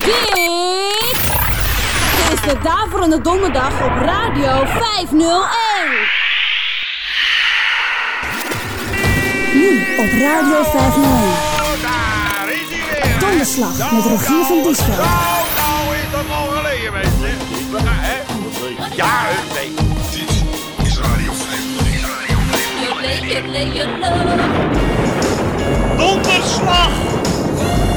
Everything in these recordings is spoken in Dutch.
Dit is de Daverende Donderdag op Radio 501. Nu op Radio 501. Daar is hij weer. Donderslag met Rogier van Diesveld. Nou, nou is dat al geleden, mensen. Gaan, hè? Ja, nee. Dit is Radio 501. Donderslag!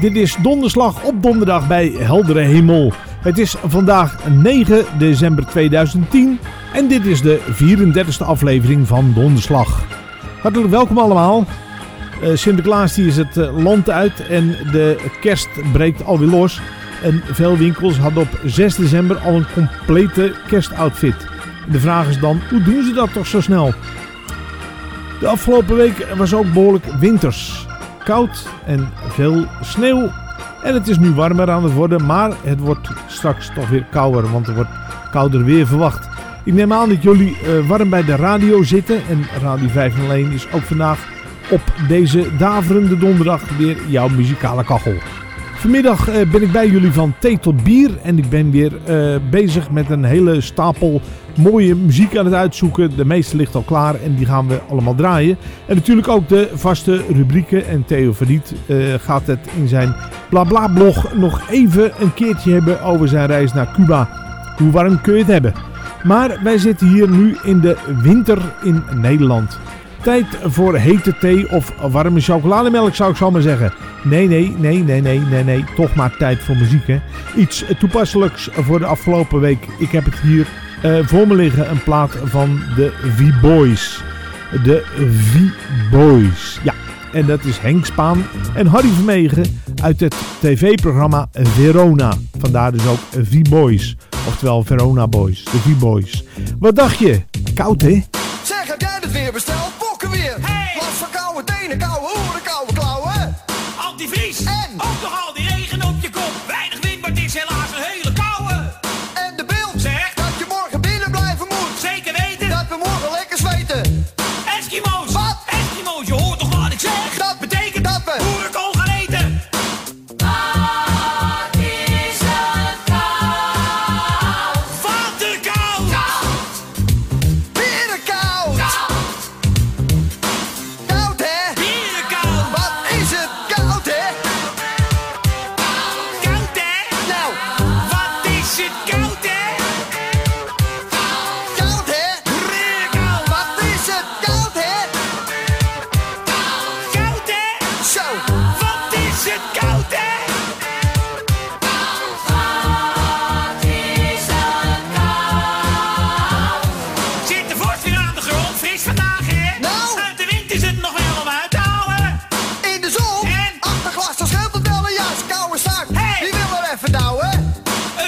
Dit is donderslag op donderdag bij heldere hemel. Het is vandaag 9 december 2010 en dit is de 34e aflevering van Donderslag. Hartelijk welkom allemaal. Eh, Sinterklaas die is het eh, land uit en de kerst breekt alweer los. En veel winkels hadden op 6 december al een complete kerstoutfit. De vraag is dan, hoe doen ze dat toch zo snel? De afgelopen week was ook behoorlijk winters. Koud en veel sneeuw. En het is nu warmer aan het worden, maar het wordt straks toch weer kouder, want er wordt kouder weer verwacht. Ik neem aan dat jullie eh, warm bij de radio zitten en Radio 501 is ook vandaag op deze daverende donderdag weer jouw muzikale kachel. Vanmiddag eh, ben ik bij jullie van thee tot bier en ik ben weer eh, bezig met een hele stapel mooie muziek aan het uitzoeken. De meeste ligt al klaar en die gaan we allemaal draaien. En natuurlijk ook de vaste rubrieken en Theo Verriet eh, gaat het in zijn blabla blog nog even een keertje hebben over zijn reis naar Cuba. Hoe warm kun je het hebben? Maar wij zitten hier nu in de winter in Nederland. Tijd voor hete thee of warme chocolademelk zou ik zo maar zeggen. Nee, nee, nee, nee, nee, nee, nee. Toch maar tijd voor muziek hè. Iets toepasselijks voor de afgelopen week. Ik heb het hier eh, voor me liggen. Een plaat van de V-Boys. De V-Boys. Ja, en dat is Henk Spaan en Harry Vermegen uit het tv-programma Verona. Vandaar dus ook V-Boys. Oftewel Verona Boys. De V-Boys. Wat dacht je? Koud hè? Zeg, heb jij het weer besteld? Bokken weer! Hey! Last van koude tenen, koude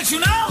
Het journaal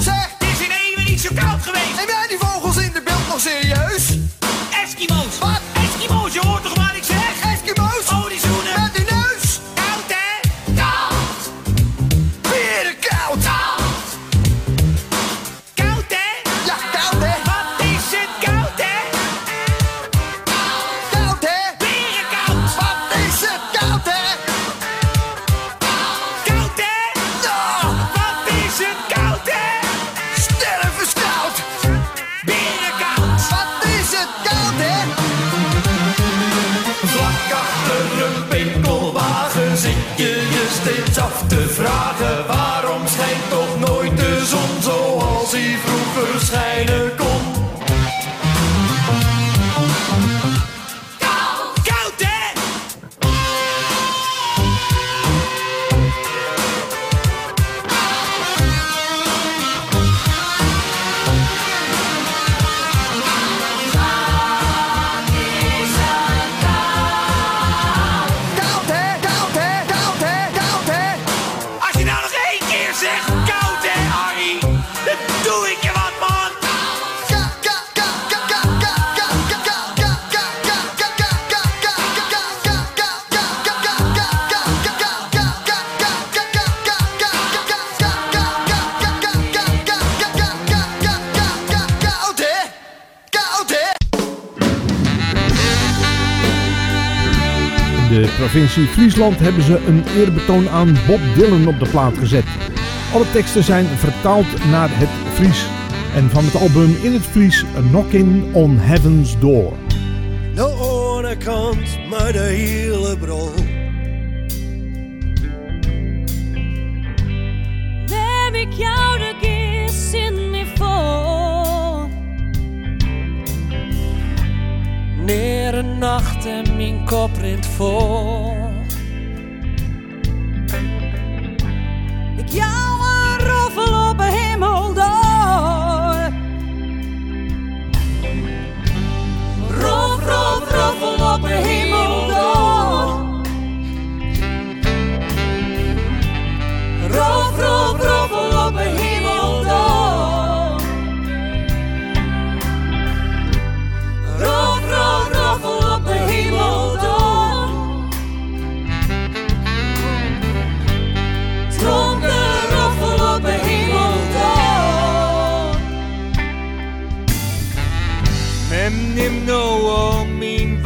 Friesland hebben ze een eerbetoon aan Bob Dylan op de plaat gezet. Alle teksten zijn vertaald naar het Fries. En van het album in het Fries Knocking on Heaven's Door. De ene kant maar de hele bro. Heb ik jou de gist in me voor? Neer een nacht en mijn kop rint vol. jou een roffel op de hemel door. Rof, rof, roffel op de hemel door. Rof, rof, roffel op de hemel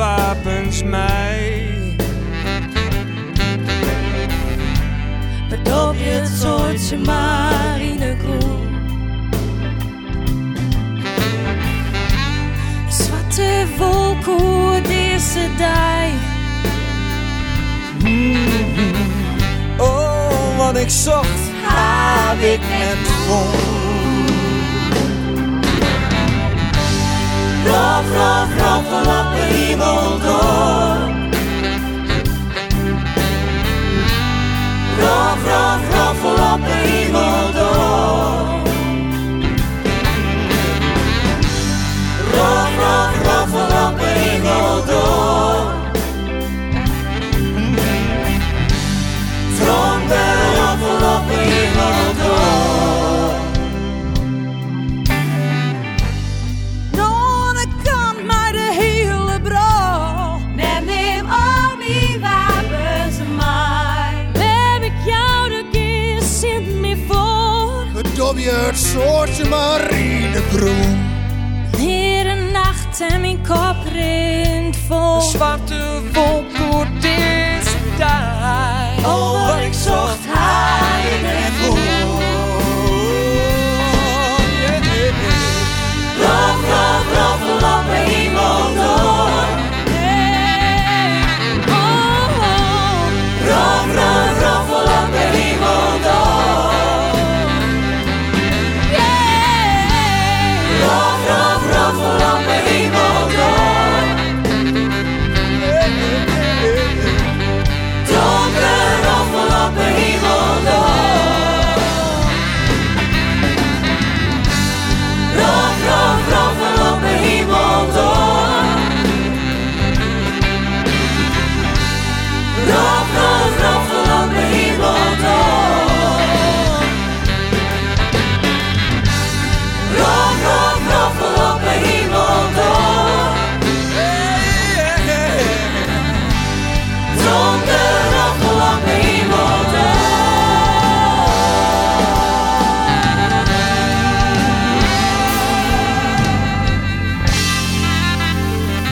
wapens mij. Bedop je het soortje maar in de groen. Zwarte wolk hoe deze dag. Oh, wat ik zocht, heb ik net vond. Rof, rof, roffel op de hemel door. Rof, rof, roffel op de het soortje maar in de groen. Hier een nacht en mijn kop rint vol. De zwarte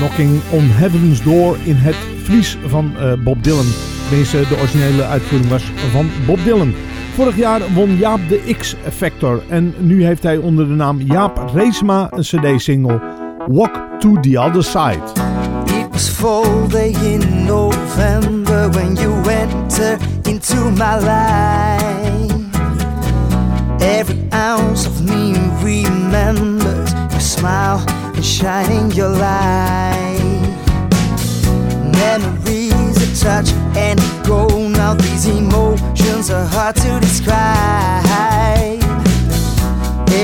Knocking on Heaven's Door in het Fries van eh, Bob Dylan. Tenminste, de originele uitvoering was van Bob Dylan. Vorig jaar won Jaap de X-Factor en nu heeft hij onder de naam Jaap Reesma een cd-single Walk to the Other Side. It was fall day in November when you entered into my life. Every ounce of me remembers your smile and shining your light. Memories that touch and go. Now these emotions are hard to describe.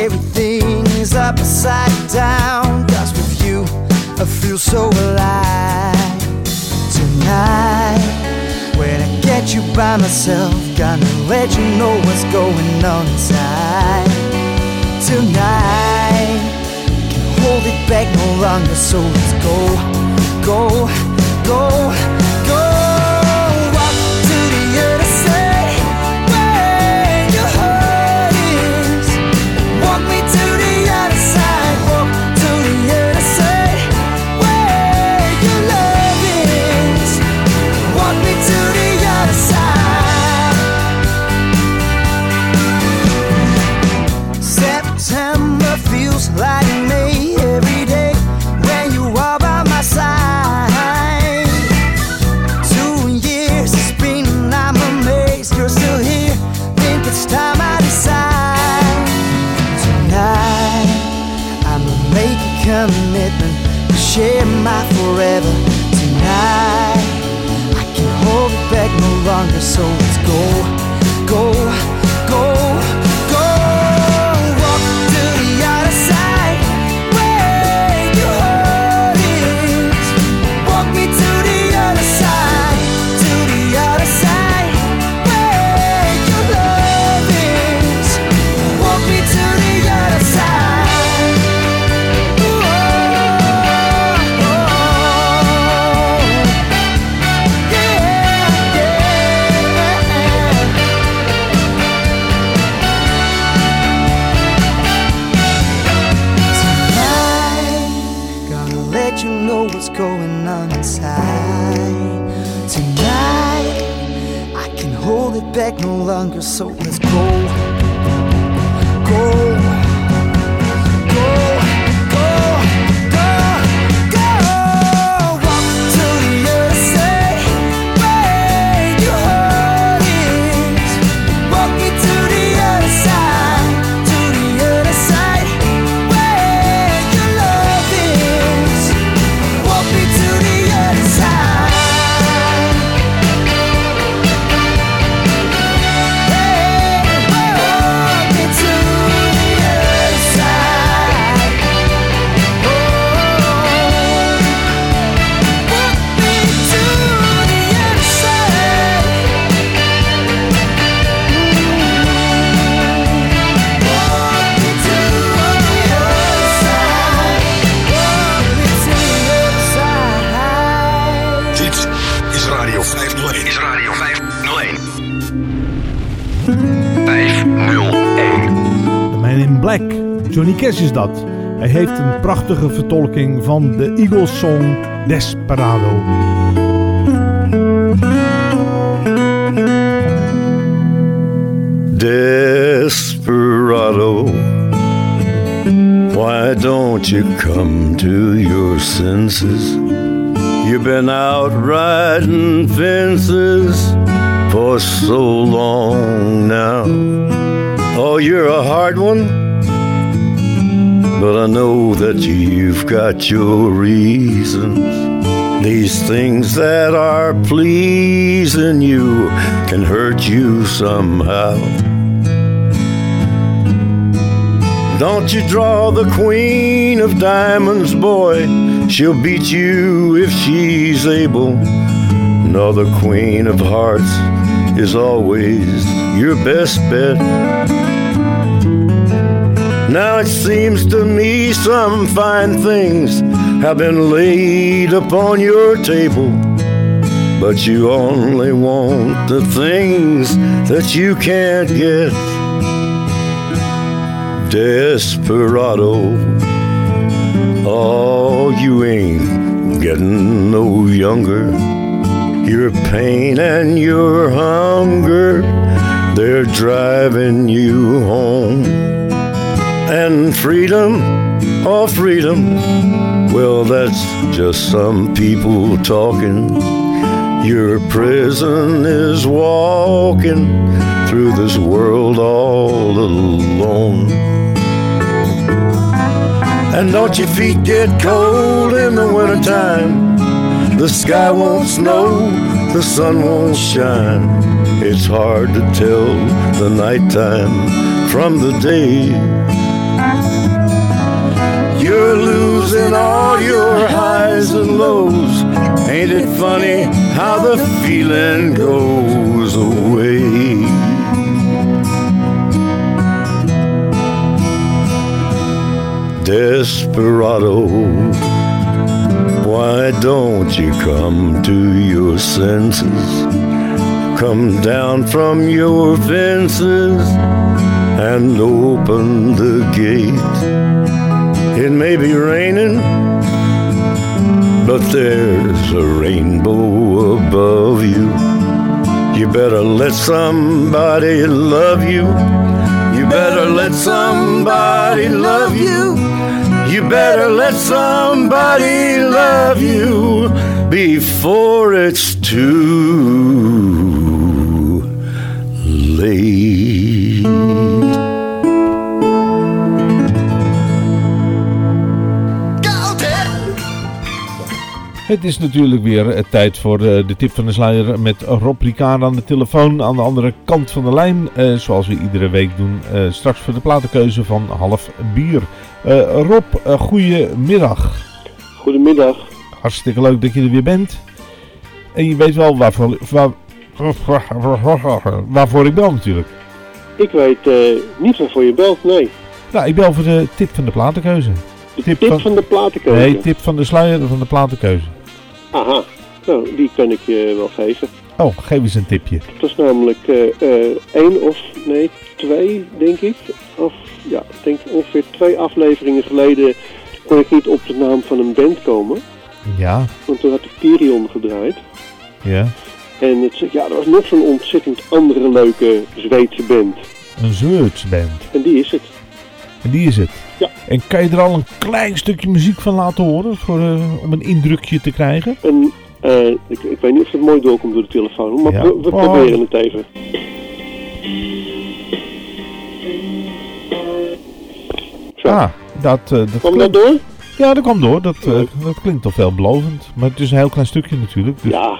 Everything is upside down. Cause with you, I feel so alive. Tonight, when I get you by myself, gonna let you know what's going on inside. Tonight, hold it back no longer, so let's go, go, go, so Cash is dat. Hij heeft een prachtige vertolking van de Eagles song Desperado. Desperado, why don't you come to your senses? You've been out riding fences for so long now. Oh, you're a hard one, but I know that you've got your reasons. These things that are pleasing you can hurt you somehow. Don't you draw the queen of diamonds, boy. She'll beat you if she's able. No, the queen of hearts is always your best bet. Now it seems to me some fine things have been laid upon your table. But you only want the things that you can't get. Desperado, oh, you ain't getting no younger. Your pain and your hunger, they're driving you home. And freedom, oh, freedom, well, that's just some people talking. Your prison is walking through this world all alone. And don't your feet get cold in the wintertime? The sky won't snow, the sun won't shine. It's hard to tell the nighttime from the day. All your highs and lows. Ain't it funny how the feeling goes away? Desperado, why don't you come to your senses? Come down from your fences and open the gate. It may be raining, but there's a rainbow above you. You better let somebody love you. You better let somebody love you. You better let somebody love you before it's too late. Het is natuurlijk weer eh, tijd voor eh, de tip van de sluier met Rob Ricard aan de telefoon aan de andere kant van de lijn. Eh, zoals we iedere week doen, straks voor de platenkeuze van half bier. Rob, goedemiddag. Goedemiddag. Hartstikke leuk dat je er weer bent. En je weet wel waarvoor, waar, waarvoor ik bel natuurlijk. Ik weet uh, niet waarvoor je belt, nee. Nou, ik bel voor de tip van de platenkeuze. De tip, tip van, van, de platenkeuze? Nee, tip van de sluier van de platenkeuze. Aha, nou, die kan ik je wel geven. Oh, geef eens een tipje. Het was namelijk uh, uh, één of, nee, twee, denk ik. Of, ja, ik denk ongeveer twee afleveringen geleden kon ik niet op de naam van een band komen. Ja. Want toen had ik Tyrion gedraaid. Ja. En het, ja, er was nog zo'n ontzettend andere leuke Zweedse band. Een Zweedse band. En die is het. En die is het. Ja. En kan je er al een klein stukje muziek van laten horen voor, uh, om een indrukje te krijgen? En, uh, ik, ik, weet niet of het mooi doorkomt door de telefoon, maar ja. we, we oh. proberen het even. Zo. Ah, dat, uh, dat Kom dat door? Ja, dat kwam door. Dat, dat klinkt toch veelbelovend. Maar het is een heel klein stukje natuurlijk. Dus ja.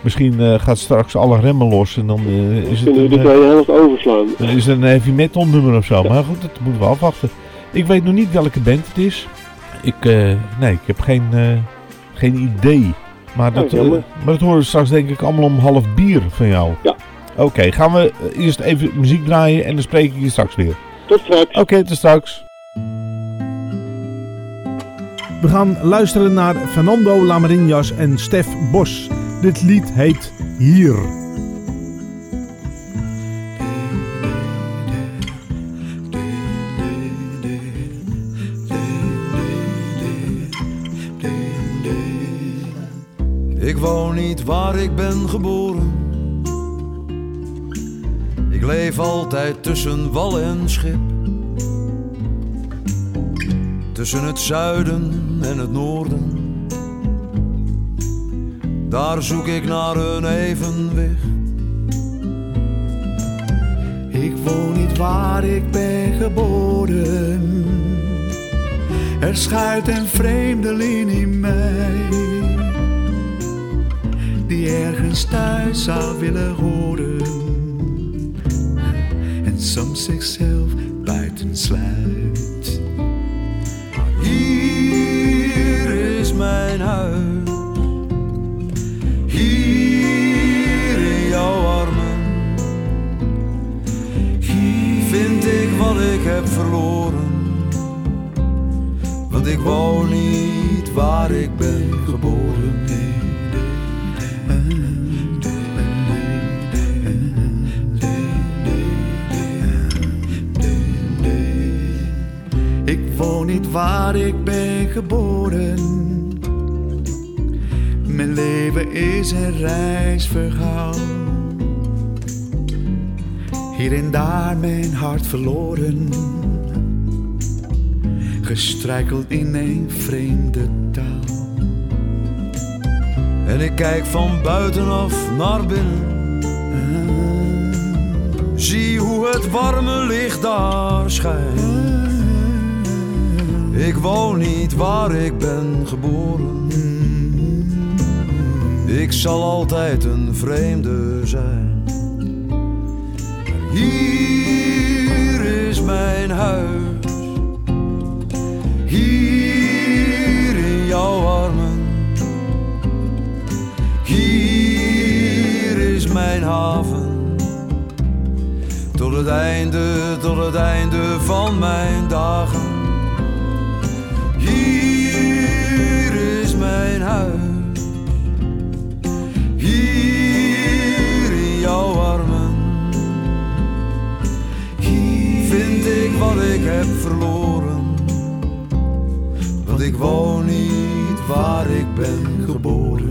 Misschien uh, gaat straks alle remmen los en dan uh, is het een, de uh, helft overslaan. Dan is het een heavy metal nummer of zo. Ja. Maar goed, dat moeten we afwachten. Ik weet nog niet welke band het is. Ik, nee, ik heb geen, geen idee. Maar dat, oh, maar dat horen we straks denk ik allemaal om half bier van jou. Ja. Oké, okay, gaan we eerst even muziek draaien en dan spreek ik je straks weer. Tot straks. Oké, okay, tot straks. We gaan luisteren naar Fernando Lamarinhas en Stef Bos. Dit lied heet Hier. Woon niet waar ik ben geboren. Ik leef altijd tussen wal en schip. Tussen het zuiden en het noorden. Daar zoek ik naar een evenwicht. Ik woon niet waar ik ben geboren. Er schuilt een vreemdeling in mij. Die ergens thuis zou willen horen. En soms zichzelf buiten sluit. Hier is mijn huis. Hier in jouw armen Hier vind ik wat ik heb verloren Want ik woon niet waar ik ben geboren waar ik ben geboren mijn leven is een reisverhaal. Hier en daar mijn hart verloren. Gestrijkeld in een vreemde taal. En ik kijk van buitenaf naar binnen. Zie hoe het warme licht daar schijnt. Ik woon niet waar ik ben geboren. Ik zal altijd een vreemde zijn. Hier is mijn huis. Hier in jouw armen. Hier is mijn haven. Tot het einde, tot het einde van mijn dagen. Hier in jouw armen Hier vind ik wat ik heb verloren. Want ik woon niet waar ik ben geboren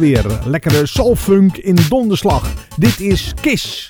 ze weer. Lekkere soulfunk in donderslag. Dit is Kis.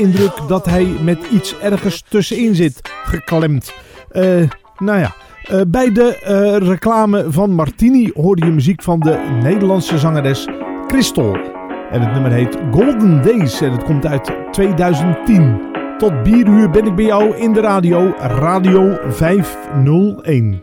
indruk dat hij met iets ergens tussenin zit geklemd. Uh, nou ja. Eh, bij de eh, reclame van Martini hoorde je muziek van de Nederlandse zangeres Christel. En het nummer heet Golden Days en het komt uit 2010. Tot bieruur ben ik bij jou in de radio, Radio 501.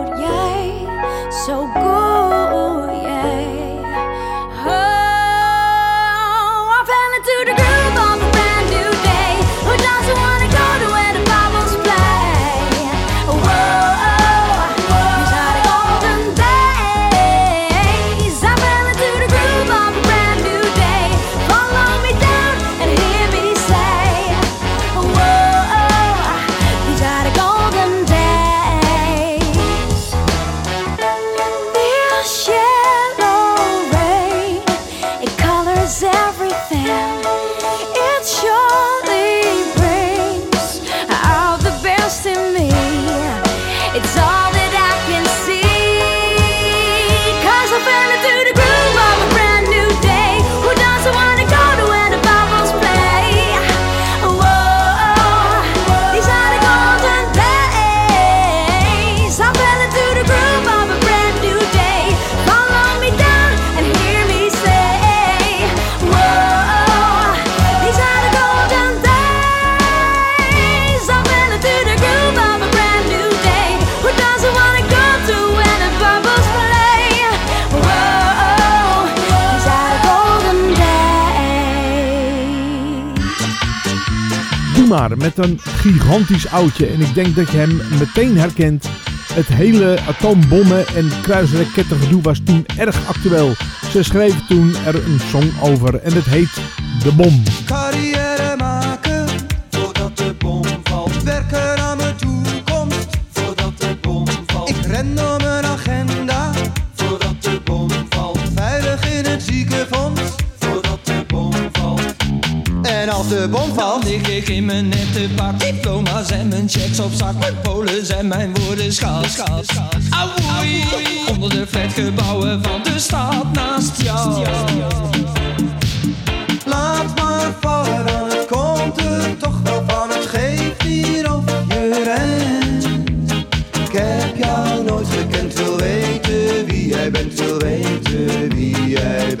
met een gigantisch oudje en ik denk dat je hem meteen herkent. Het hele atoombommen en kruisrakettengedoe was toen erg actueel. Ze schreef toen er een song over en het heet De Bom. Carrière maken voordat de bom valt. Werken aan mijn toekomst voordat de bom valt. Ik ren door mijn agenda voordat de bom valt. Veilig in het ziekenfonds voordat de bom valt. En als de bom valt, lig ik in mijn pak. Diploma's en mijn checks op zak. Mijn polen zijn mijn woorden schaal. Auwoei, onder de flatgebouwen van de stad naast jou. laat maar vallen, dan het komt er toch wel van. Het geeft hier of je rent. Ik heb jou nooit gekend, wil weten wie jij bent, wil weten wie jij bent.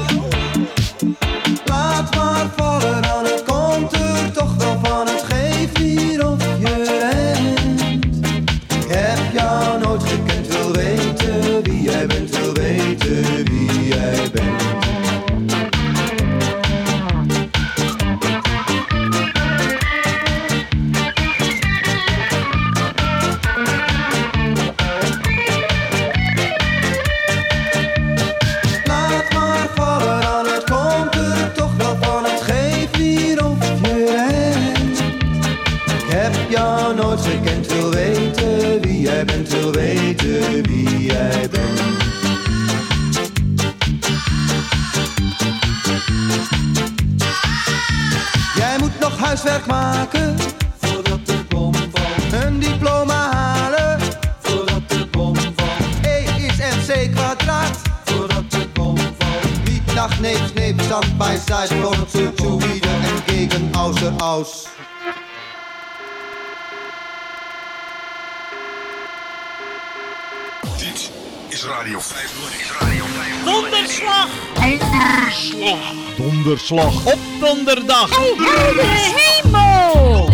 Donderslag op donderdag. Heldere hemel!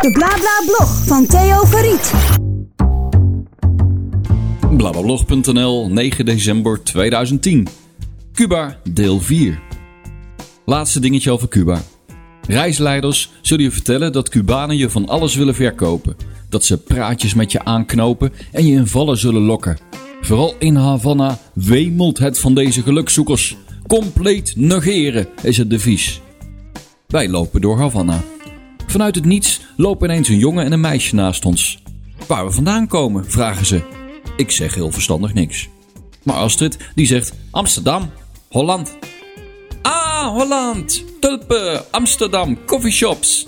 De Blabla Blog van Theo Verriet. Blablablog.nl 9 december 2010. Cuba deel 4. Laatste dingetje over Cuba. Reisleiders zullen je vertellen dat Cubanen je van alles willen verkopen. Dat ze praatjes met je aanknopen en je in vallen zullen lokken. Vooral in Havana wemelt het van deze gelukzoekers. Compleet negeren is het devies. Wij lopen door Havana. Vanuit het niets lopen ineens een jongen en een meisje naast ons. Waar we vandaan komen, vragen ze. Ik zeg heel verstandig niks. Maar Astrid die zegt Amsterdam, Holland. Ah, Holland, tulpen, Amsterdam, coffeeshops.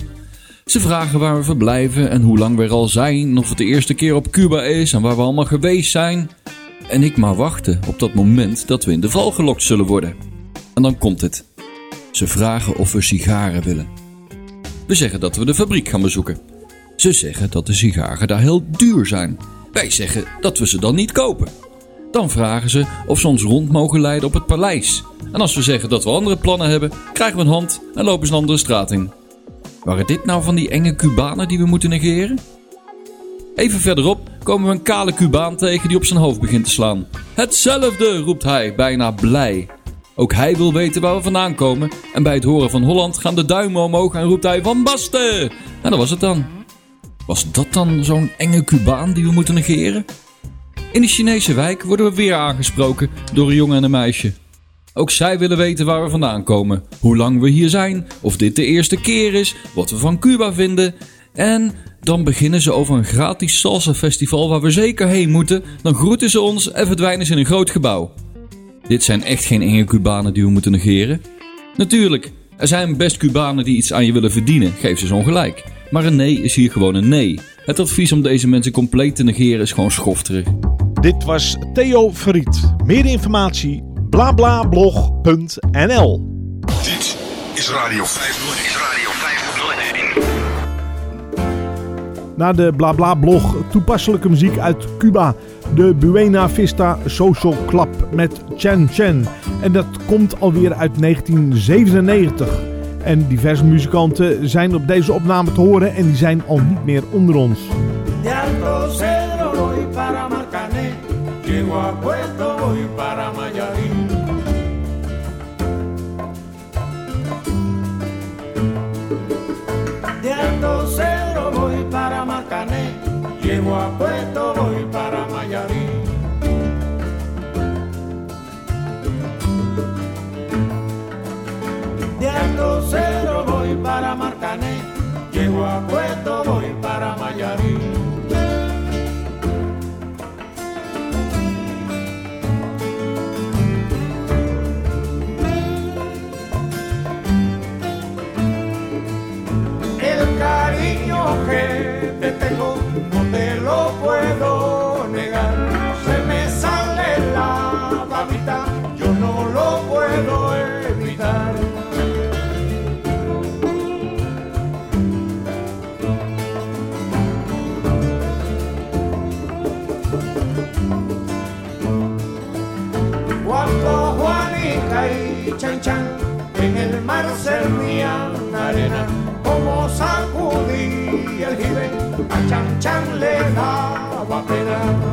Ze vragen waar we verblijven en hoe lang we er al zijn, of het de eerste keer op Cuba is en waar we allemaal geweest zijn. En ik maar wachten op dat moment dat we in de val gelokt zullen worden. En dan komt het. Ze vragen of we sigaren willen. We zeggen dat we de fabriek gaan bezoeken. Ze zeggen dat de sigaren daar heel duur zijn. Wij zeggen dat we ze dan niet kopen. Dan vragen ze of ze ons rond mogen leiden op het paleis. En als we zeggen dat we andere plannen hebben, krijgen we een hand en lopen ze een andere straat in. Waren dit nou van die enge Cubanen die we moeten negeren? Even verderop komen we een kale Cubaan tegen die op zijn hoofd begint te slaan. Hetzelfde, roept hij, bijna blij. Ook hij wil weten waar we vandaan komen. En bij het horen van Holland gaan de duimen omhoog en roept hij Van Basten! En dat was het dan. Was dat dan zo'n enge Cubaan die we moeten negeren? In de Chinese wijk worden we weer aangesproken door een jongen en een meisje. Ook zij willen weten waar we vandaan komen, hoe lang we hier zijn, of dit de eerste keer is, wat we van Cuba vinden. En dan beginnen ze over een gratis salsa festival waar we zeker heen moeten. Dan groeten ze ons en verdwijnen ze in een groot gebouw. Dit zijn echt geen enge Cubanen die we moeten negeren. Natuurlijk, er zijn best Cubanen die iets aan je willen verdienen, geef ze zo'n gelijk. Maar een nee is hier gewoon een nee. Het advies om deze mensen compleet te negeren is gewoon schofterig. Dit was Theo Verriet. Meer informatie blablablog.nl Dit is Radio 501. Is Radio 501. Na de blablablog toepasselijke muziek uit Cuba. De Buena Vista Social Club met Chen Chen. En dat komt alweer uit 1997. En diverse muzikanten zijn op deze opname te horen en die zijn al niet meer onder ons. Tengo no te lo puedo negar. Se me sale la babita, yo no lo puedo evitar. Cuando Juanica y Chan Chan en el mar servían arena, como sacudí el jibe, a Chan Chan le daba pena.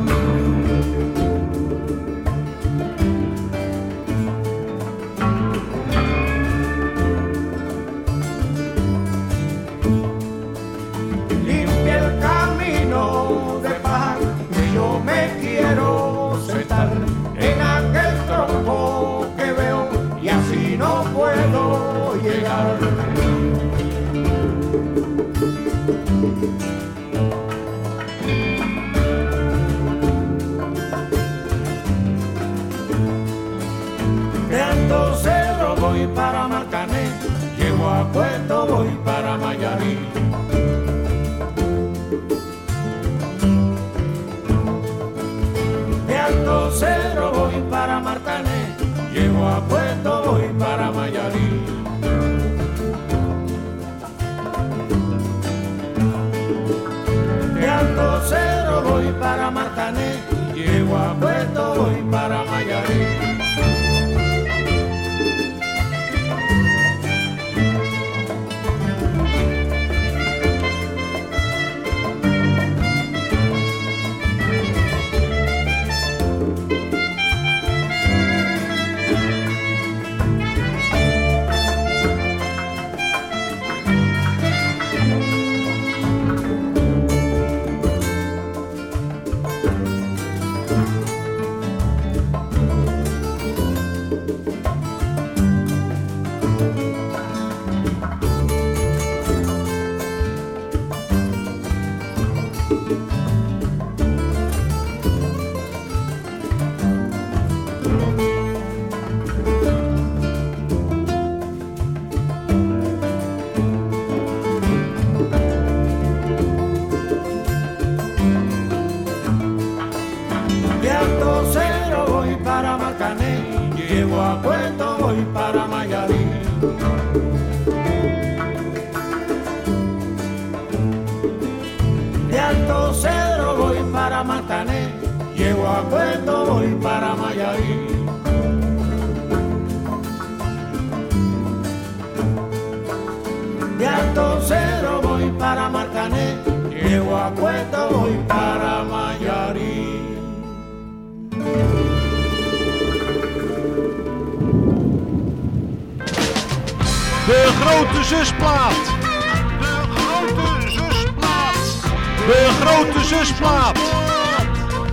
grote zusplaat. De grote zusplaat. De grote zusplaat.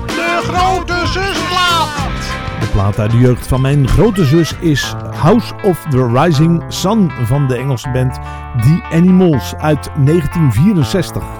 De grote zusplaat. De plaat uit de jeugd van mijn grote zus is House of the Rising Sun van de Engelse band The Animals uit 1964.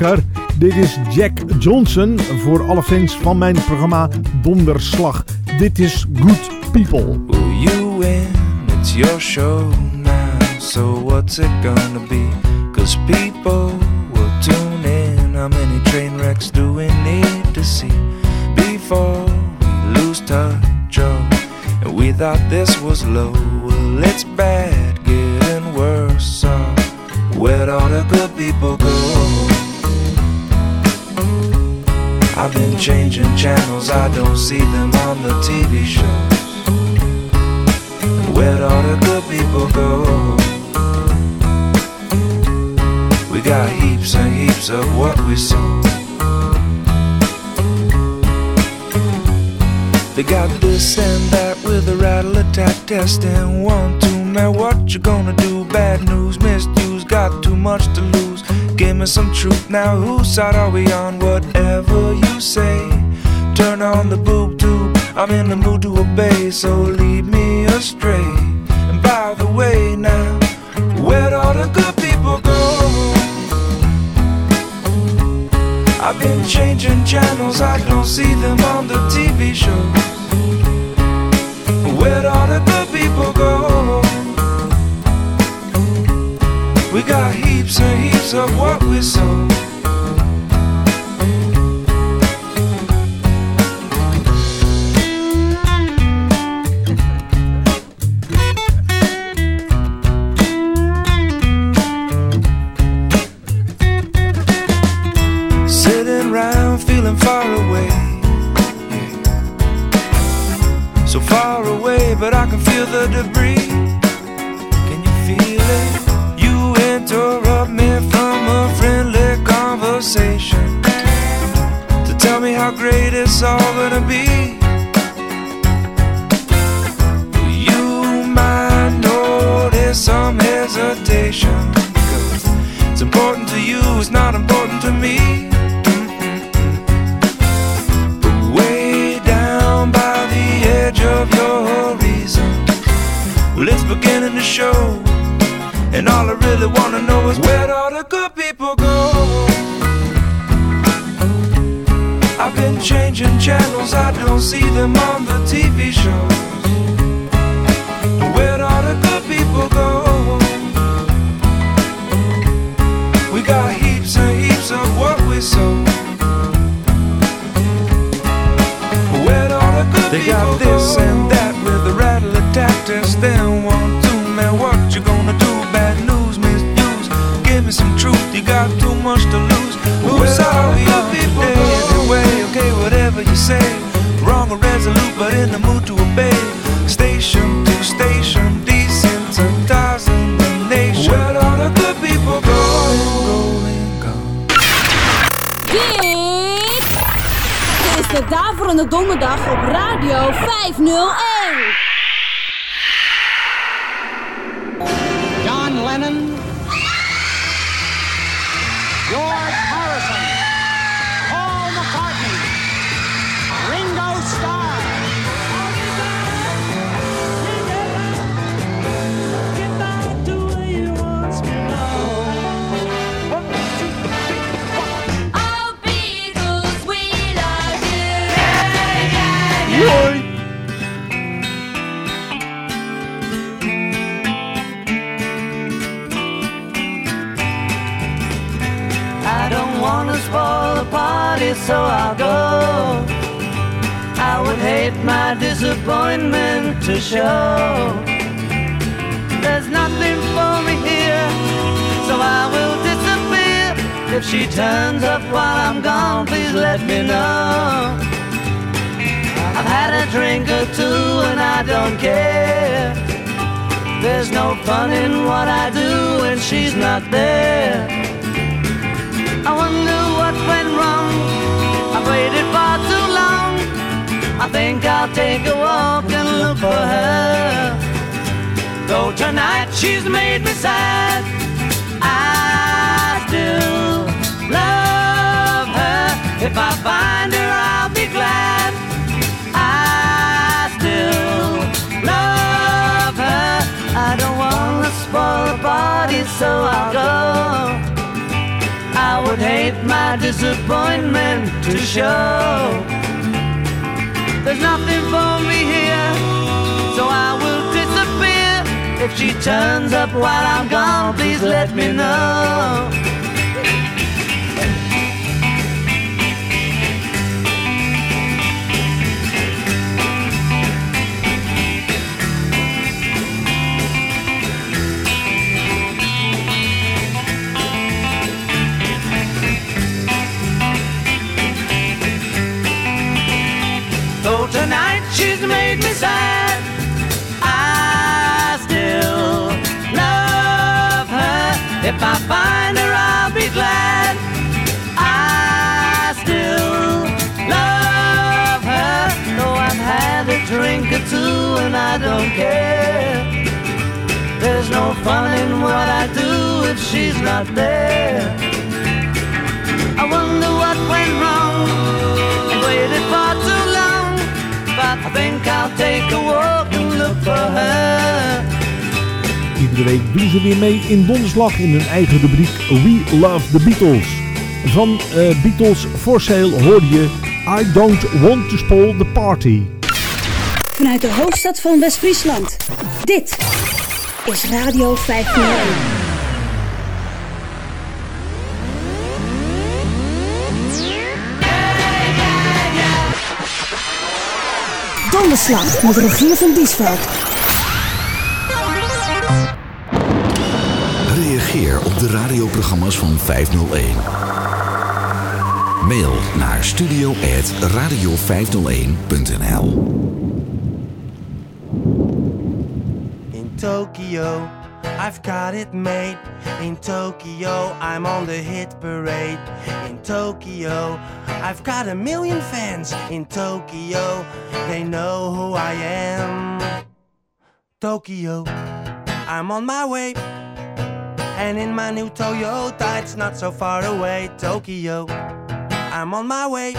Lekker. Dit is Jack Johnson voor alle fans van mijn programma Donderslag. Dit is Good People. You win, it's your show now. So what's it gonna be? Cause people will tune in. How many train wrecks do we need to see before we lose touch? Oh, and we thought this was low. Well, it's bad, getting worse. So where'd all the good people go? I've been changing channels, I don't see them on the TV shows. Where'd all the good people go? We got heaps and heaps of what we saw. They got this and that with a rattle attack test and one, two, man, what you gonna do? Bad news, misuse, got too much to lose. Give me some truth now, whose side are we on? Whatever you say, turn on the boob tube. I'm in the mood to obey, so lead me astray. And by the way, now, where'd all the good people go? I've been changing channels, I don't see them on the TV shows. Where'd all the good people go? We got heaps and heaps of what we sow. Really wanna know is where'd all the good people go? I've been changing channels, I don't see them on the TV shows. Where'd all the good people go? We got heaps and heaps of what we sow. Where'd all the good they got this and that with a rattle attack test. Then sorry of people anyway? Okay, whatever you say. Wrong or resolute, but in the mood to obey. Station to station, desensitizing the nation. Where'd all the good people go? Dit is de Daverende Donderdag op Radio 501. Party, so I'll go. I would hate my disappointment to show. There's nothing for me here, so I will disappear. If she turns up while I'm gone, please let me know. I've had a drink or two and I don't care. There's no fun in what I do when she's not there. I wonder went wrong. I've waited far too long. I think I'll take a walk and look for her. Though tonight she's made me sad, I still love her. If I find her, I'll be glad. I still love her. I don't wanna spoil the party, so I'll go. I would hate my disappointment to show. There's nothing for me here, so I will disappear. If she turns up while I'm gone, please let me know. Made me sad, I still love her. If I find her, I'll be glad. I still love her. Though I've had a drink or two and I don't care. There's no fun in what I do if she's not there. I wonder what went wrong think I'll take a walk and look for her. Iedere week doen ze weer mee in donderslag in hun eigen rubriek We Love the Beatles. Van eh, Beatles for Sale hoorde je I Don't Want to Spoil the Party. Vanuit de hoofdstad van West-Friesland. Dit is Radio 501. Donderslag met Rogier van Diesveld. Reageer op de radioprogramma's van 501. Mail naar studio.radio501.nl In Tokyo, I've got it made. In Tokyo, I'm on the hit parade. In Tokyo, I've got a million fans. In Tokyo, they know who I am. Tokyo, I'm on my way. And in my new Toyota, it's not so far away. Tokyo, I'm on my way.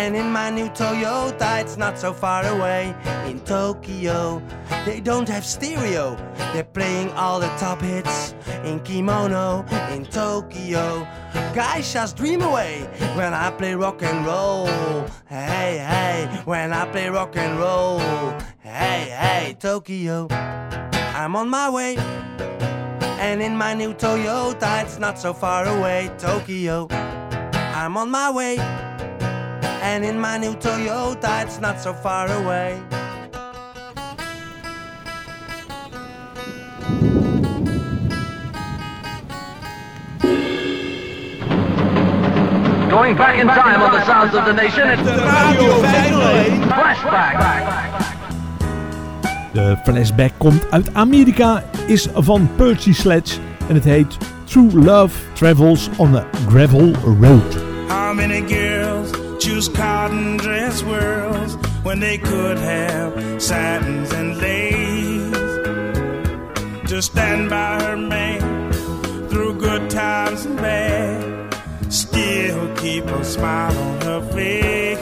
And in my new Toyota, it's not so far away. In Tokyo, they don't have stereo. They're playing all the top hits in kimono. In Tokyo, guys just dream away when I play rock and roll. Hey, hey, when I play rock and roll. Hey, hey, Tokyo, I'm on my way. And in my new Toyota, it's not so far away. Tokyo, I'm on my way. And in my new Toyota, it's not so far away. Going back in time on the sounds of the nation, it's the Radio 501 Flashback. De flashback komt uit Amerika, is van Percy Sledge en het heet True Love Travels on a Gravel Road. Choose cotton dress worlds when they could have satins and lace? To stand by her man through good times and bad, still keep a smile on her face.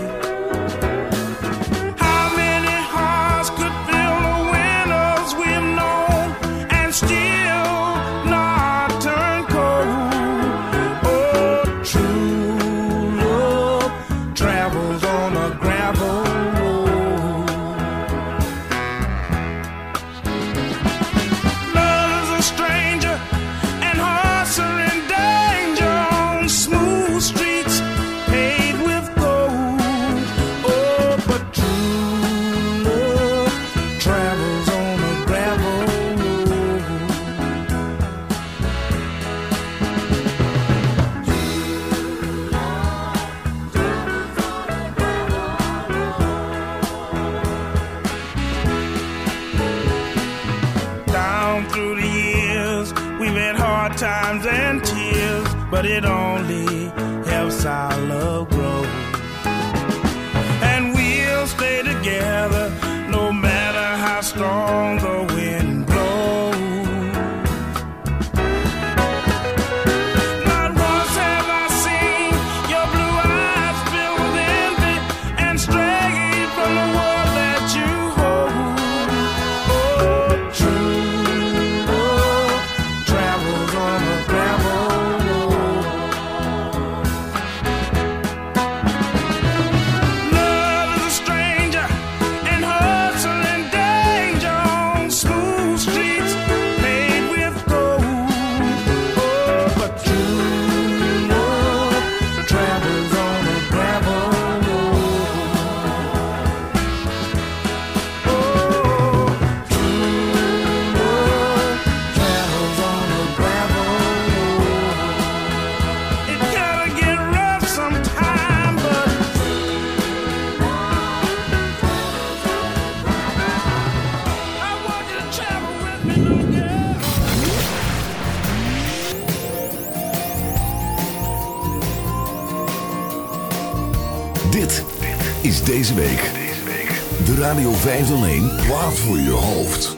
Radio 501 plaat voor je hoofd.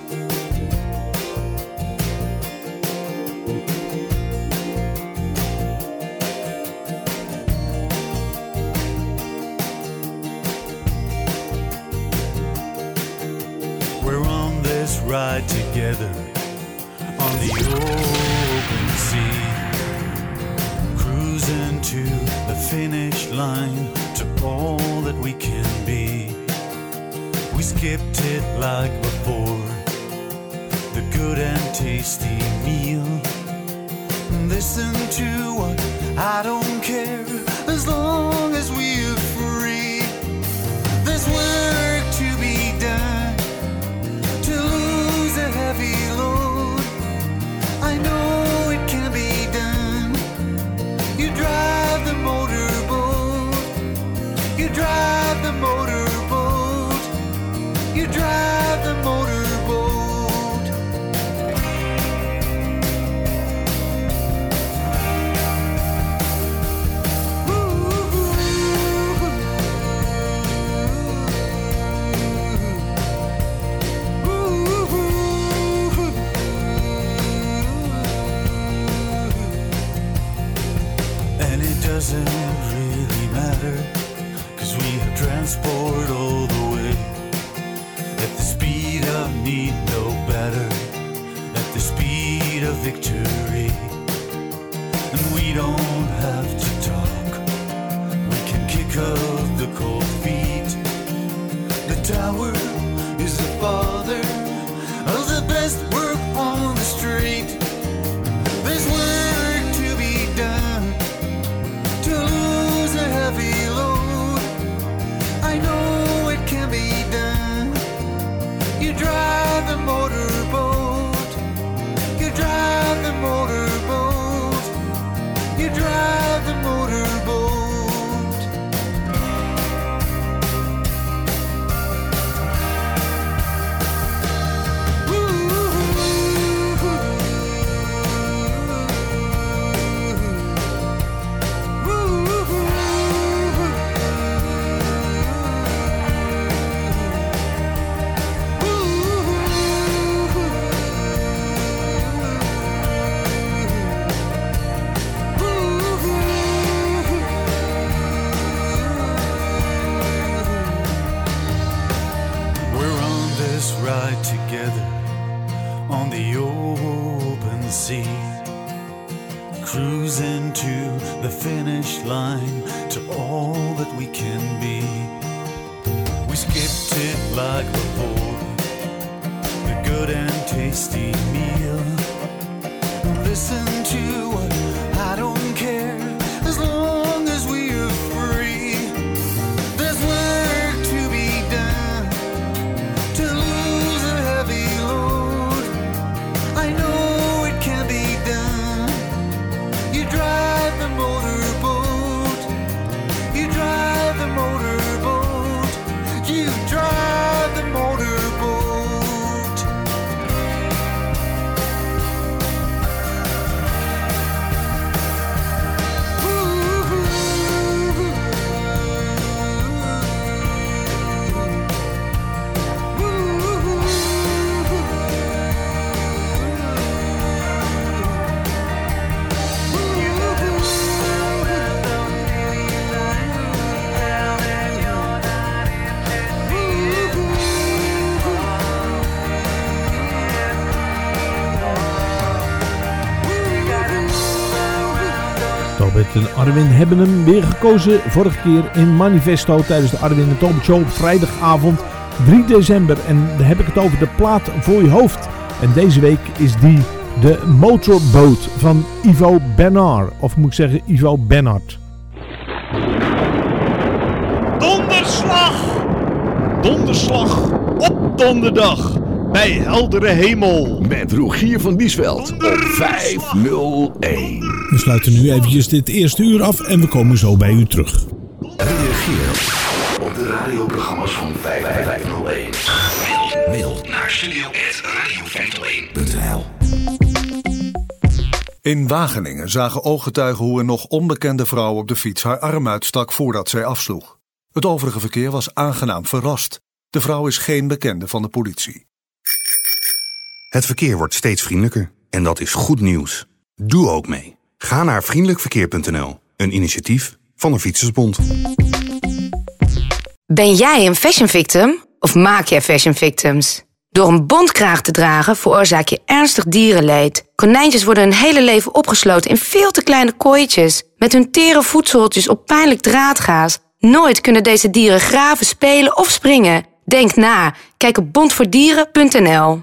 You drive cruising to the finish line to all that we can be. We skipped it like before, the good and tasty meal. Listen to en Arwin hebben hem weer gekozen. Vorige keer in Manifesto tijdens de Arwin en Tobit Show vrijdagavond 3 december. En dan heb ik het over de plaat voor je hoofd. En deze week is die de Motorboat van Ivo Bernard. Of moet ik zeggen Ivo Bernard. Donderslag! Donderslag op donderdag bij heldere hemel. Met Rogier van Biesveld op 501. We sluiten nu eventjes dit eerste uur af en we komen zo bij u terug. Reageer op de radioprogramma's van 5501. Mail naar studio.radio501.nl In Wageningen zagen ooggetuigen hoe een nog onbekende vrouw op de fiets haar arm uitstak voordat zij afsloeg. Het overige verkeer was aangenaam verrast. De vrouw is geen bekende van de politie. Het verkeer wordt steeds vriendelijker en dat is goed nieuws. Doe ook mee. Ga naar vriendelijkverkeer.nl, een initiatief van de Fietsersbond. Ben jij een fashion victim of maak jij fashion victims? Door een bondkraag te dragen veroorzaak je ernstig dierenleed. Konijntjes worden hun hele leven opgesloten in veel te kleine kooitjes. Met hun tere voedseltjes op pijnlijk draadgaas. Nooit kunnen deze dieren graven, spelen of springen. Denk na. Kijk op bondvoordieren.nl.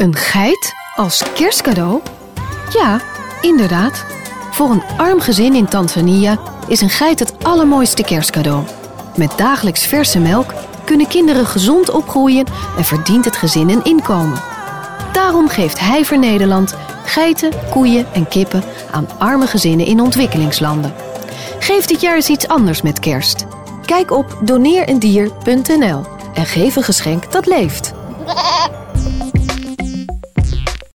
Een geit als kerstcadeau? Ja, inderdaad. Voor een arm gezin in Tanzania is een geit het allermooiste kerstcadeau. Met dagelijks verse melk kunnen kinderen gezond opgroeien en verdient het gezin een inkomen. Daarom geeft Heiver Nederland geiten, koeien en kippen aan arme gezinnen in ontwikkelingslanden. Geef dit jaar eens iets anders met kerst. Kijk op doneerendier.nl en geef een geschenk dat leeft.